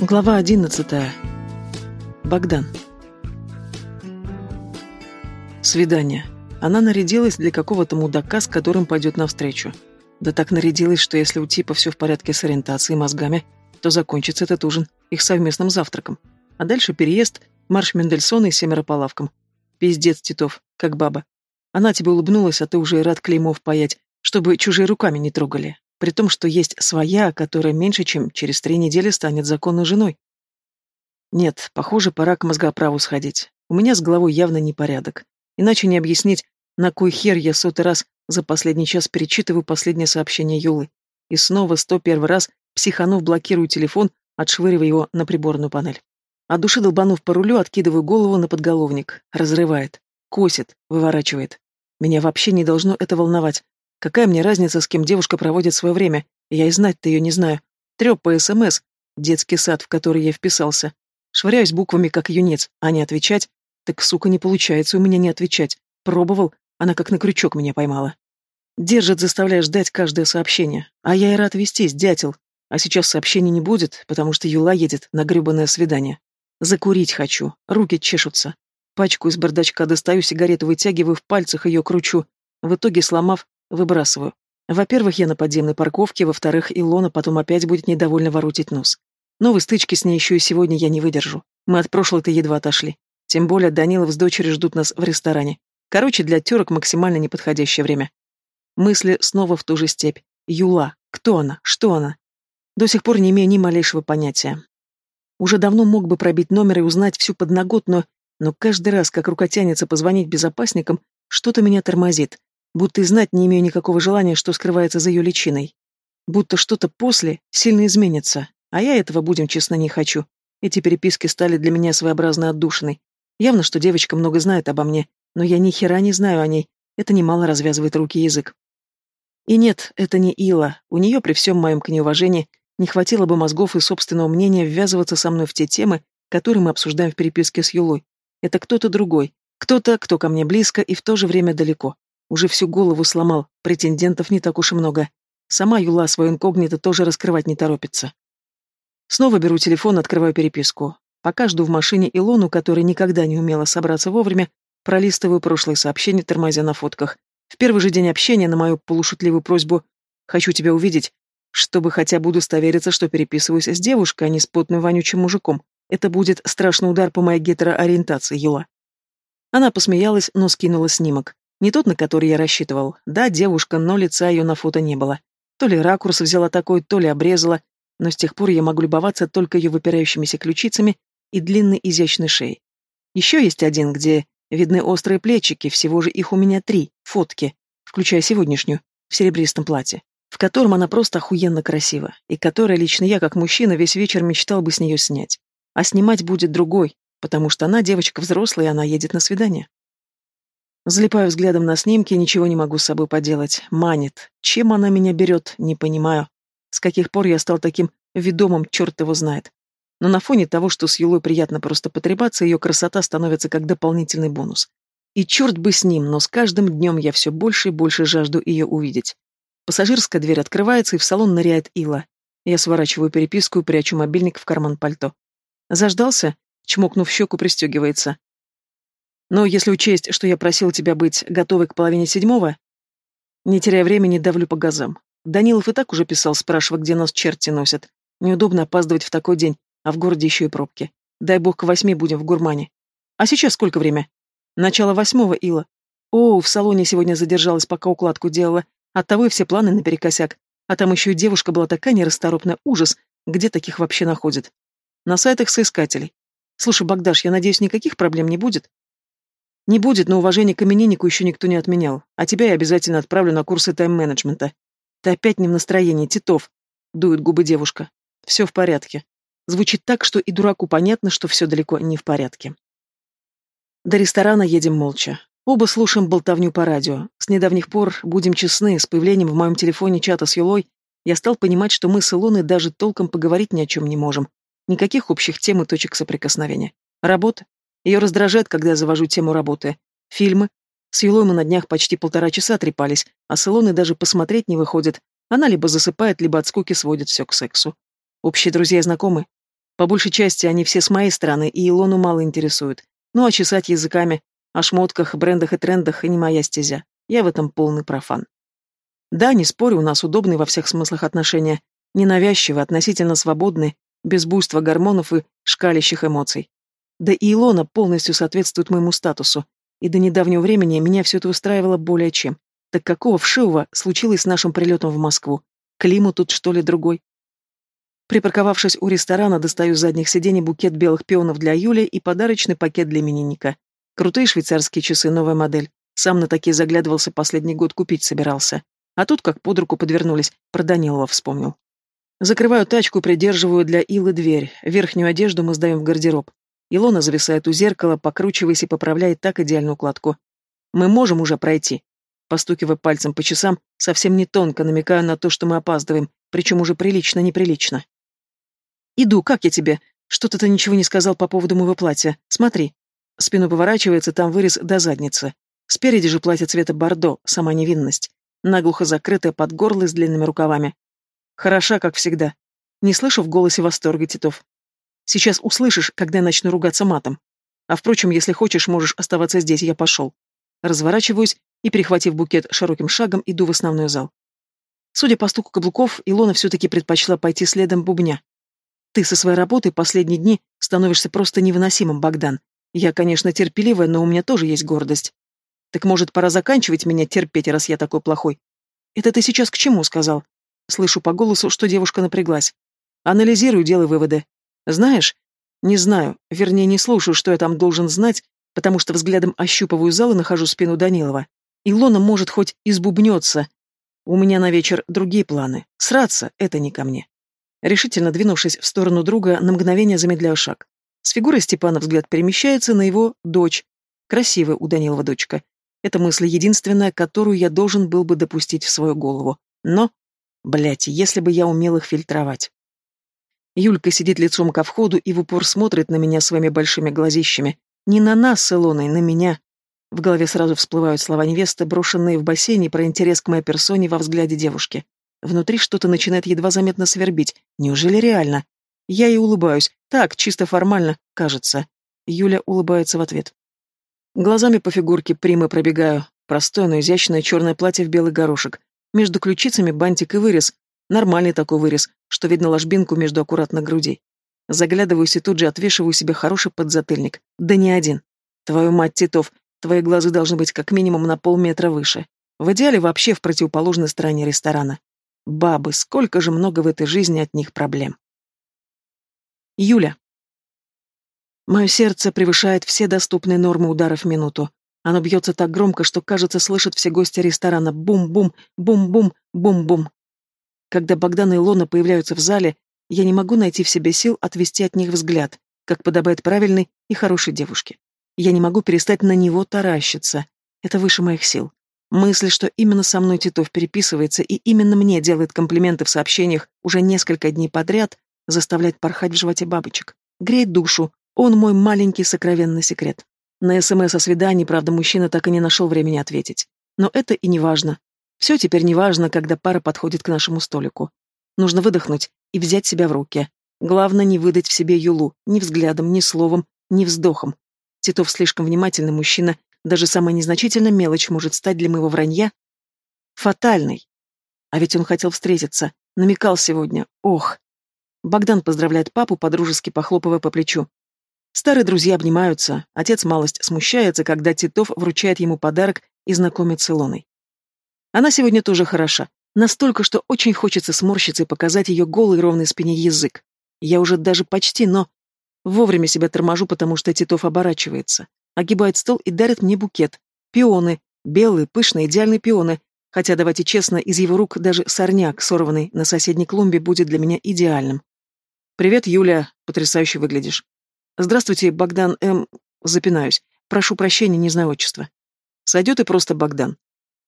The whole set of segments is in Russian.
Глава одиннадцатая. Богдан. Свидание. Она нарядилась для какого-то мудака, с которым пойдет навстречу. Да так нарядилась, что если у типа все в порядке с ориентацией и мозгами, то закончится этот ужин их совместным завтраком. А дальше переезд, марш Мендельсона и семеро по лавкам. Пиздец, Титов, как баба. Она тебе улыбнулась, а ты уже и рад клеймов паять, чтобы чужие руками не трогали при том, что есть своя, которая меньше, чем через три недели станет законной женой. Нет, похоже, пора к мозгоправу сходить. У меня с головой явно непорядок. Иначе не объяснить, на кой хер я сотый раз за последний час перечитываю последнее сообщение Юлы. И снова сто первый раз, психанув, блокирую телефон, отшвыривая его на приборную панель. От души долбанув по рулю, откидываю голову на подголовник. Разрывает. Косит. Выворачивает. Меня вообще не должно это волновать. Какая мне разница, с кем девушка проводит свое время? Я и знать-то ее не знаю. Треп по СМС. Детский сад, в который я вписался. Швыряюсь буквами, как юнец, а не отвечать. Так, сука, не получается у меня не отвечать. Пробовал, она как на крючок меня поймала. Держит, заставляя ждать каждое сообщение. А я и рад вестись, дятел. А сейчас сообщений не будет, потому что Юла едет на гребаное свидание. Закурить хочу, руки чешутся. Пачку из бардачка достаю, сигарету вытягиваю, в пальцах ее кручу. В итоге, сломав, Выбрасываю. Во-первых, я на подземной парковке, во-вторых, Илона потом опять будет недовольно воротить нос. Новой стычки с ней еще и сегодня я не выдержу. Мы от прошлой-то едва отошли. Тем более Данилов с дочерью ждут нас в ресторане. Короче, для терок максимально неподходящее время. Мысли снова в ту же степь. Юла. Кто она? Что она? До сих пор не имею ни малейшего понятия. Уже давно мог бы пробить номер и узнать всю подноготную, но каждый раз, как рука тянется позвонить безопасникам, что-то меня тормозит, Будто и знать не имею никакого желания, что скрывается за ее личиной. Будто что-то после сильно изменится, а я этого, будем честно, не хочу. Эти переписки стали для меня своеобразной отдушиной. Явно, что девочка много знает обо мне, но я ни хера не знаю о ней. Это немало развязывает руки и язык. И нет, это не Ила. У нее, при всем моем к ней уважении, не хватило бы мозгов и собственного мнения ввязываться со мной в те темы, которые мы обсуждаем в переписке с Юлой. Это кто-то другой. Кто-то, кто ко мне близко и в то же время далеко. Уже всю голову сломал, претендентов не так уж и много. Сама Юла свою инкогнито тоже раскрывать не торопится. Снова беру телефон, открываю переписку. Пока жду в машине Илону, которая никогда не умела собраться вовремя, пролистываю прошлые сообщения, тормозя на фотках. В первый же день общения на мою полушутливую просьбу «хочу тебя увидеть», чтобы хотя бы удостовериться, что переписываюсь с девушкой, а не с потным вонючим мужиком. Это будет страшный удар по моей гетероориентации, Юла. Она посмеялась, но скинула снимок. Не тот, на который я рассчитывал. Да, девушка, но лица ее на фото не было. То ли ракурс взяла такой, то ли обрезала, но с тех пор я могу любоваться только ее выпирающимися ключицами и длинной изящной шеей. Еще есть один, где видны острые плечики, всего же их у меня три, фотки, включая сегодняшнюю, в серебристом платье, в котором она просто охуенно красива, и которая лично я, как мужчина, весь вечер мечтал бы с нее снять. А снимать будет другой, потому что она девочка взрослая, и она едет на свидание. Залипаю взглядом на снимки, ничего не могу с собой поделать. Манит. Чем она меня берет, не понимаю. С каких пор я стал таким ведомым, черт его знает. Но на фоне того, что с Юлой приятно просто потребаться, ее красота становится как дополнительный бонус. И черт бы с ним, но с каждым днем я все больше и больше жажду ее увидеть. Пассажирская дверь открывается, и в салон ныряет Ила. Я сворачиваю переписку и прячу мобильник в карман пальто. Заждался? Чмокнув щеку, пристегивается. Но если учесть, что я просил тебя быть готовой к половине седьмого, не теряя времени, давлю по газам. Данилов и так уже писал, спрашивая, где нас черти носят. Неудобно опаздывать в такой день, а в городе еще и пробки. Дай бог, к восьми будем в гурмане. А сейчас сколько время? Начало восьмого, Ила. О, в салоне сегодня задержалась, пока укладку делала. Оттого и все планы наперекосяк. А там еще и девушка была такая нерасторопная. Ужас. Где таких вообще находят? На сайтах соискателей. Слушай, Богдаш, я надеюсь, никаких проблем не будет? Не будет, но уважение к имениннику еще никто не отменял. А тебя я обязательно отправлю на курсы тайм-менеджмента. Ты опять не в настроении, Титов. Дует губы девушка. Все в порядке. Звучит так, что и дураку понятно, что все далеко не в порядке. До ресторана едем молча. Оба слушаем болтовню по радио. С недавних пор, будем честны, с появлением в моем телефоне чата с Юлой, я стал понимать, что мы с Илоной даже толком поговорить ни о чем не можем. Никаких общих тем и точек соприкосновения. Работа, ее раздражает, когда завожу тему работы. Фильмы. С Юлой мы на днях почти полтора часа трепались, а с Илоной даже посмотреть не выходит. Она либо засыпает, либо от скуки сводит все к сексу. Общие друзья и знакомые. По большей части они все с моей стороны, и Илону мало интересуют. Ну а чесать языками о шмотках, брендах и трендах не моя стезя. Я в этом полный профан. Да, не спорю, у нас удобные во всех смыслах отношения, ненавязчивые, относительно свободные, без буйства гормонов и шкалящих эмоций. Да и Илона полностью соответствует моему статусу, и до недавнего времени меня все это устраивало более чем. Так какого вшивого случилось с нашим прилетом в Москву? Климат тут, что ли, другой? Припарковавшись у ресторана, достаю с задних сидений букет белых пионов для Юли и подарочный пакет для именинника. Крутые швейцарские часы, новая модель. Сам на такие заглядывался последний год, купить собирался. А тут, как под руку подвернулись, про Данилова вспомнил. Закрываю тачку, придерживаю для Илы дверь. Верхнюю одежду мы сдаем в гардероб. Илона зависает у зеркала, покручиваясь и поправляет так идеальную укладку. «Мы можем уже пройти». Постукивая пальцем по часам, совсем не тонко намекаю на то, что мы опаздываем, причем уже прилично-неприлично. «Иду, как я тебе? Что-то ты ничего не сказал по поводу моего платья. Смотри». Спину поворачивается, там вырез до задницы. Спереди же платье цвета бордо, сама невинность. Наглухо закрытое под горло с длинными рукавами. Хороша, как всегда. Не слышу в голосе восторга Титов. Сейчас услышишь, когда я начну ругаться матом. А впрочем, если хочешь, можешь оставаться здесь, я пошел. Разворачиваюсь и, перехватив букет широким шагом, иду в основной зал. Судя по стуку каблуков, Илона все-таки предпочла пойти следом бубня. Ты со своей работой последние дни становишься просто невыносимым, Богдан. Я, конечно, терпеливая, но у меня тоже есть гордость. Так может, пора заканчивать меня терпеть, раз я такой плохой? Это ты сейчас к чему сказал? Слышу по голосу, что девушка напряглась. Анализирую, делай выводы. Знаешь? Не знаю, вернее, не слушаю, что я там должен знать, потому что взглядом ощупываю зал и нахожу спину Данилова. Илона, может, хоть избубнется. У меня на вечер другие планы. Сраться — это не ко мне. Решительно двинувшись в сторону друга, на мгновение замедляю шаг. С фигурой Степана взгляд перемещается на его дочь. Красивая у Данилова дочка. Это мысль единственная, которую я должен был бы допустить в свою голову. Но Блять, если бы я умел их фильтровать. Юлька сидит лицом ко входу и в упор смотрит на меня своими большими глазищами. Не на нас с Илоной, на меня. В голове сразу всплывают слова невесты, брошенные в бассейне про интерес к моей персоне во взгляде девушки. Внутри что-то начинает едва заметно свербить. Неужели реально? Я и улыбаюсь. Так, чисто формально, кажется. Юля улыбается в ответ. Глазами по фигурке примы пробегаю. Простое, но изящное черное платье в белый горошек. Между ключицами бантик и вырез. Нормальный такой вырез, что видно ложбинку между аккуратно грудей. Заглядываюсь и тут же отвешиваю себе хороший подзатыльник. Да не один. Твою мать, Титов, твои глаза должны быть как минимум на полметра выше. В идеале вообще в противоположной стороне ресторана. Бабы, сколько же много в этой жизни от них проблем. Юля. Мое сердце превышает все доступные нормы ударов в минуту. Оно бьется так громко, что, кажется, слышат все гости ресторана бум-бум, бум-бум, бум-бум. Когда Богдан и Лона появляются в зале, я не могу найти в себе сил отвести от них взгляд, как подобает правильной и хорошей девушке. Я не могу перестать на него таращиться. Это выше моих сил. Мысль, что именно со мной Титов переписывается и именно мне делает комплименты в сообщениях уже несколько дней подряд, заставляет порхать в животе бабочек. Греет душу. Он мой маленький сокровенный секрет. На СМС о свидании, правда, мужчина так и не нашел времени ответить. Но это и не важно. Все теперь не важно, когда пара подходит к нашему столику. Нужно выдохнуть и взять себя в руки. Главное не выдать в себе Юлу ни взглядом, ни словом, ни вздохом. Титов слишком внимательный мужчина, даже самая незначительная мелочь может стать для моего вранья фатальной. А ведь он хотел встретиться, намекал сегодня. Ох. Богдан поздравляет папу, подружески похлопывая по плечу. Старые друзья обнимаются, отец малость смущается, когда Титов вручает ему подарок и знакомит с Илоной. Она сегодня тоже хороша, настолько, что очень хочется сморщиться и показать ее голой ровной спине язык. Я уже даже почти, но... Вовремя себя торможу, потому что Титов оборачивается. Огибает стол и дарит мне букет. Пионы. Белые, пышные, идеальные пионы. Хотя, давайте честно, из его рук даже сорняк, сорванный на соседней клумбе, будет для меня идеальным. «Привет, Юля. Потрясающе выглядишь». «Здравствуйте, Богдан М...» Запинаюсь. «Прошу прощения, не знаю отчества». Сойдет и просто Богдан.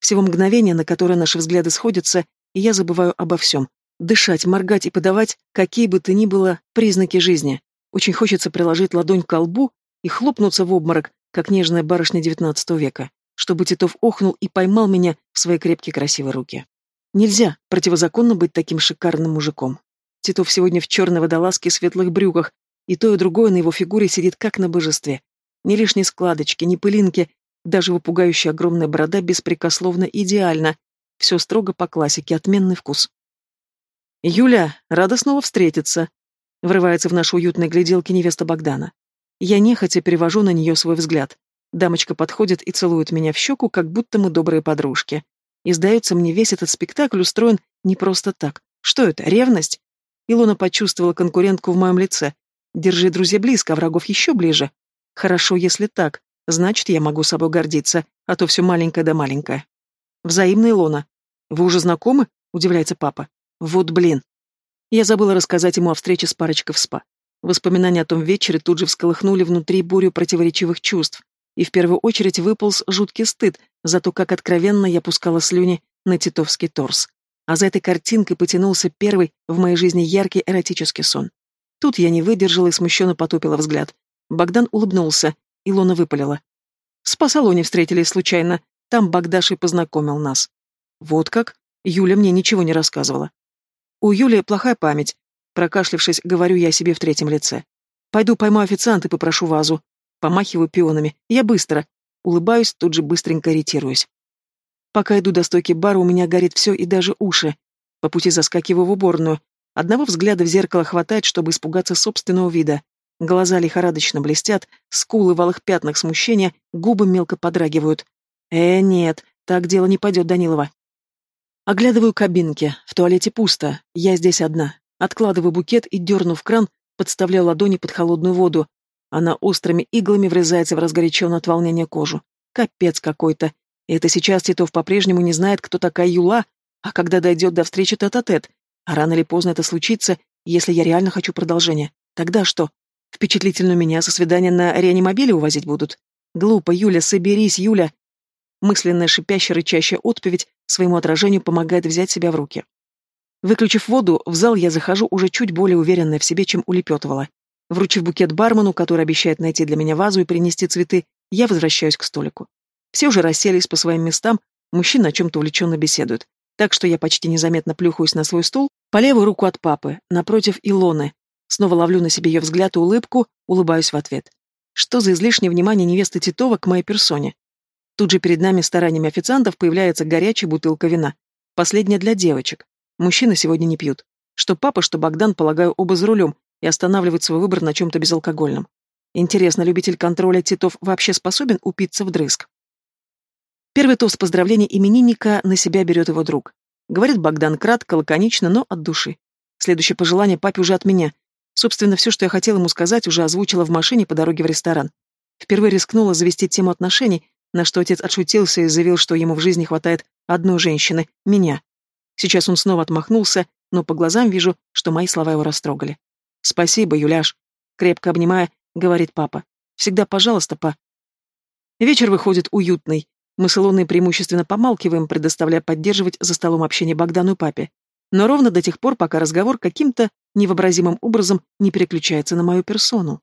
Всего мгновение, на которое наши взгляды сходятся, и я забываю обо всем. Дышать, моргать и подавать, какие бы то ни было, признаки жизни. Очень хочется приложить ладонь к лбу и хлопнуться в обморок, как нежная барышня девятнадцатого века, чтобы Титов охнул и поймал меня в свои крепкие красивые руки. Нельзя противозаконно быть таким шикарным мужиком. Титов сегодня в черной водолазке и светлых брюках, и то, и другое на его фигуре сидит как на божестве. Ни лишней складочки, ни пылинки, даже его пугающая огромная борода беспрекословно идеальна. Все строго по классике, отменный вкус. «Юля, рада снова встретиться», — врывается в наши уютные гляделки невеста Богдана. Я нехотя перевожу на нее свой взгляд. Дамочка подходит и целует меня в щеку, как будто мы добрые подружки. И сдается мне, весь этот спектакль устроен не просто так. Что это, ревность? Илона почувствовала конкурентку в моем лице. Держи друзей близко, а врагов еще ближе. Хорошо, если так. Значит, я могу собой гордиться, а то все маленькое да маленькое. Взаимно, Илона. Вы уже знакомы? Удивляется папа. Вот блин. Я забыла рассказать ему о встрече с парочкой в СПА. Воспоминания о том вечере тут же всколыхнули внутри бурю противоречивых чувств, и в первую очередь выполз жуткий стыд за то, как откровенно я пускала слюни на титовский торс. А за этой картинкой потянулся первый в моей жизни яркий эротический сон. Тут я не выдержала и смущенно потупила взгляд. Богдан улыбнулся, Илона выпалила. В спа-салоне встретились случайно, там Богдаш и познакомил нас. Вот как? Юля мне ничего не рассказывала. У Юли плохая память, Прокашлявшись, говорю я себе в третьем лице. Пойду пойму официанта и попрошу вазу. Помахиваю пионами. Я быстро. Улыбаюсь, тут же быстренько ориентируюсь. Пока иду до стойки бара, у меня горит все и даже уши. По пути заскакиваю в уборную. Одного взгляда в зеркало хватает, чтобы испугаться собственного вида. Глаза лихорадочно блестят, скулы в алых пятнах смущения, губы мелко подрагивают. Э, нет, так дело не пойдет, Данилова. Оглядываю кабинки. В туалете пусто. Я здесь одна. Откладываю букет и, дернув кран, подставляю ладони под холодную воду. Она острыми иглами врезается в разгоряченную от волнения кожу. Капец какой-то. Это сейчас Титов по-прежнему не знает, кто такая Юла, а когда дойдет до встречи тет-а-тет. -тет, а рано или поздно это случится, если я реально хочу продолжения. Тогда что? Впечатлительную меня со свидания на реанимобиле увозить будут? Глупо, Юля, соберись, Юля. Мысленная шипящая рычащая отповедь своему отражению помогает взять себя в руки. Выключив воду, в зал я захожу уже чуть более уверенная в себе, чем улепетывала. Вручив букет бармену, который обещает найти для меня вазу и принести цветы, я возвращаюсь к столику. Все уже расселись по своим местам, мужчины о чем-то увлеченно беседуют. Так что я почти незаметно плюхаюсь на свой стул, по левую руку от папы, напротив Илоны. Снова ловлю на себе ее взгляд и улыбку, улыбаюсь в ответ. Что за излишнее внимание невесты Титова к моей персоне? Тут же перед нами стараниями официантов появляется горячая бутылка вина. Последняя для девочек. Мужчины сегодня не пьют. Что папа, что Богдан, полагаю, оба за рулем и останавливают свой выбор на чем-то безалкогольном. Интересно, любитель контроля Титов вообще способен упиться вдрызг? Первый тост поздравления именинника на себя берет его друг. Говорит Богдан кратко, лаконично, но от души. Следующее пожелание папе уже от меня. Собственно, все, что я хотела ему сказать, уже озвучила в машине по дороге в ресторан. Впервые рискнула завести тему отношений, на что отец отшутился и заявил, что ему в жизни хватает одной женщины — меня. Сейчас он снова отмахнулся, но по глазам вижу, что мои слова его растрогали. «Спасибо, Юляш», — крепко обнимая, говорит папа. «Всегда пожалуйста, па». Вечер выходит уютный. Мы с Илоной преимущественно помалкиваем, предоставляя поддерживать за столом общение Богдану и папе. Но ровно до тех пор, пока разговор каким-то невообразимым образом не переключается на мою персону.